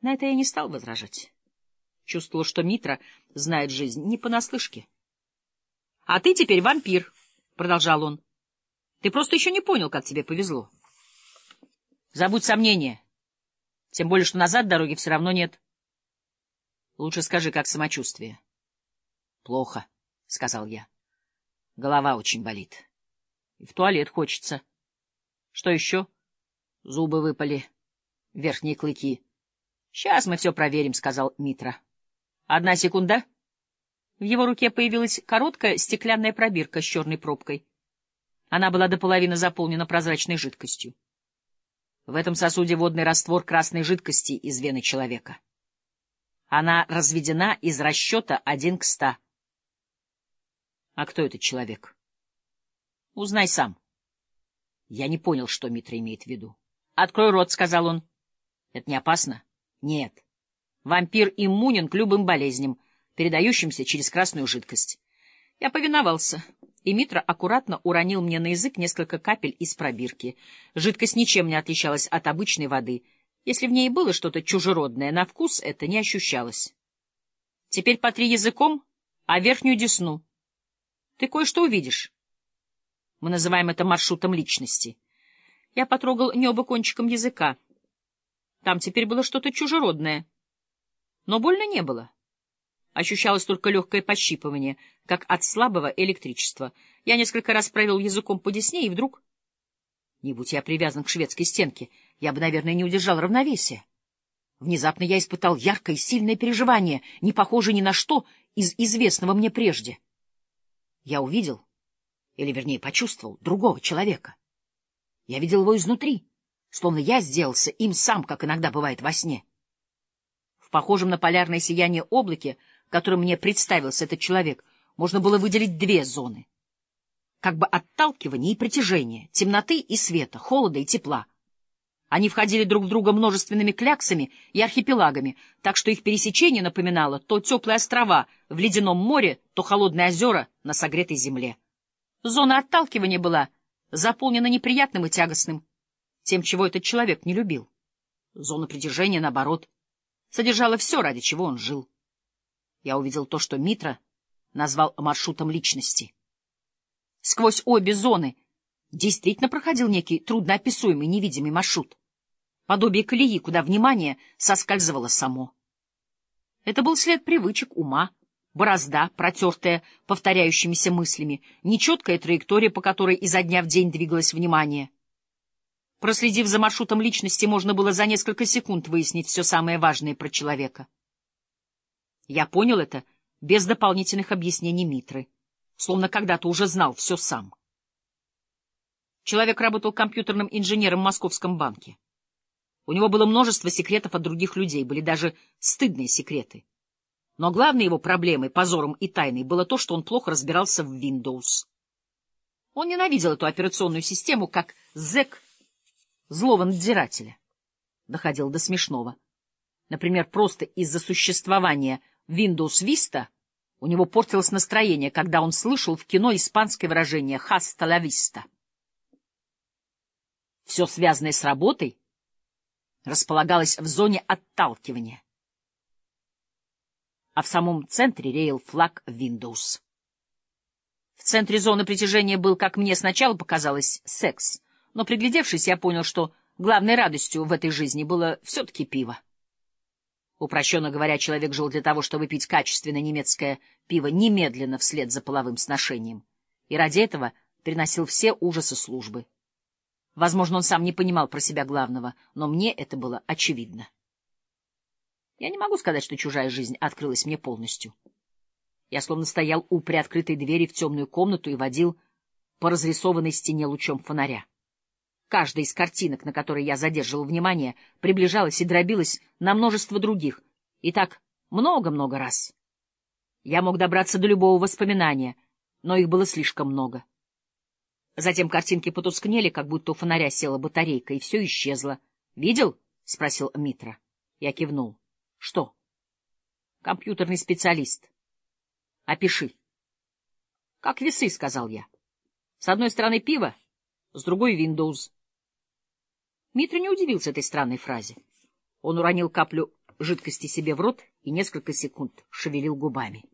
На это я не стал возражать. Чувствовал, что Митра знает жизнь не понаслышке. — А ты теперь вампир, — продолжал он. — Ты просто еще не понял, как тебе повезло. Забудь сомнения. Тем более, что назад дороги все равно нет. Лучше скажи, как самочувствие. — Плохо, — сказал я. Голова очень болит. И в туалет хочется. Что еще? Зубы выпали. Верхние клыки. — Сейчас мы все проверим, — сказал Митра. — Одна секунда. В его руке появилась короткая стеклянная пробирка с черной пробкой. Она была до половины заполнена прозрачной жидкостью. В этом сосуде водный раствор красной жидкости из вены человека. Она разведена из расчета один к ста. А кто этот человек? Узнай сам. Я не понял, что Митра имеет в виду. Открой рот, — сказал он. Это не опасно? Нет. Вампир иммунен к любым болезням, передающимся через красную жидкость. Я повиновался, и Митра аккуратно уронил мне на язык несколько капель из пробирки. Жидкость ничем не отличалась от обычной воды. Если в ней было что-то чужеродное, на вкус это не ощущалось. Теперь потри языком, а верхнюю десну. Ты кое-что увидишь. Мы называем это маршрутом личности. Я потрогал небо кончиком языка. Там теперь было что-то чужеродное. Но больно не было. Ощущалось только легкое пощипывание, как от слабого электричества. Я несколько раз провел языком по десне, и вдруг... Не будь я привязан к шведской стенке, я бы, наверное, не удержал равновесия. Внезапно я испытал яркое и сильное переживание, не похожее ни на что из известного мне прежде. Я увидел, или, вернее, почувствовал, другого человека. Я видел его изнутри, словно я сделался им сам, как иногда бывает во сне. В похожем на полярное сияние облаке, которым мне представился этот человек, можно было выделить две зоны. Как бы отталкивание и притяжение, темноты и света, холода и тепла. Они входили друг в друга множественными кляксами и архипелагами, так что их пересечение напоминало то теплые острова в ледяном море, то холодные озера на согретой земле. Зона отталкивания была заполнена неприятным и тягостным, тем, чего этот человек не любил. Зона притяжения, наоборот, содержала все, ради чего он жил. Я увидел то, что Митра назвал маршрутом личности. Сквозь обе зоны действительно проходил некий трудноописуемый невидимый маршрут, подобие колеи, куда внимание соскальзывало само. Это был след привычек ума, борозда, протертая повторяющимися мыслями, нечеткая траектория, по которой изо дня в день двигалось внимание. Проследив за маршрутом личности, можно было за несколько секунд выяснить все самое важное про человека. Я понял это без дополнительных объяснений Митры, словно когда-то уже знал все сам. Человек работал компьютерным инженером в Московском банке. У него было множество секретов от других людей, были даже стыдные секреты. Но главной его проблемой, позором и тайной было то, что он плохо разбирался в Windows. Он ненавидел эту операционную систему, как зэк злого надзирателя. Доходил до смешного. Например, просто из-за существования Windows Vista у него портилось настроение, когда он слышал в кино испанское выражение «hasta la vista». Все связанное с работой располагалось в зоне отталкивания а в самом центре реял флаг Windows. В центре зоны притяжения был, как мне сначала показалось, секс, но, приглядевшись, я понял, что главной радостью в этой жизни было все-таки пиво. Упрощенно говоря, человек жил для того, чтобы пить качественное немецкое пиво немедленно вслед за половым сношением, и ради этого приносил все ужасы службы. Возможно, он сам не понимал про себя главного, но мне это было очевидно. Я не могу сказать, что чужая жизнь открылась мне полностью. Я словно стоял у приоткрытой двери в темную комнату и водил по разрисованной стене лучом фонаря. Каждая из картинок, на которые я задерживал внимание, приближалась и дробилась на множество других, и так много-много раз. Я мог добраться до любого воспоминания, но их было слишком много. Затем картинки потускнели, как будто у фонаря села батарейка, и все исчезло. «Видел — спросил Митра. Я кивнул. Что? Компьютерный специалист. Опиши. Как весы, сказал я. С одной стороны пиво, с другой Windows. Митра не удивился этой странной фразе. Он уронил каплю жидкости себе в рот и несколько секунд шевелил губами.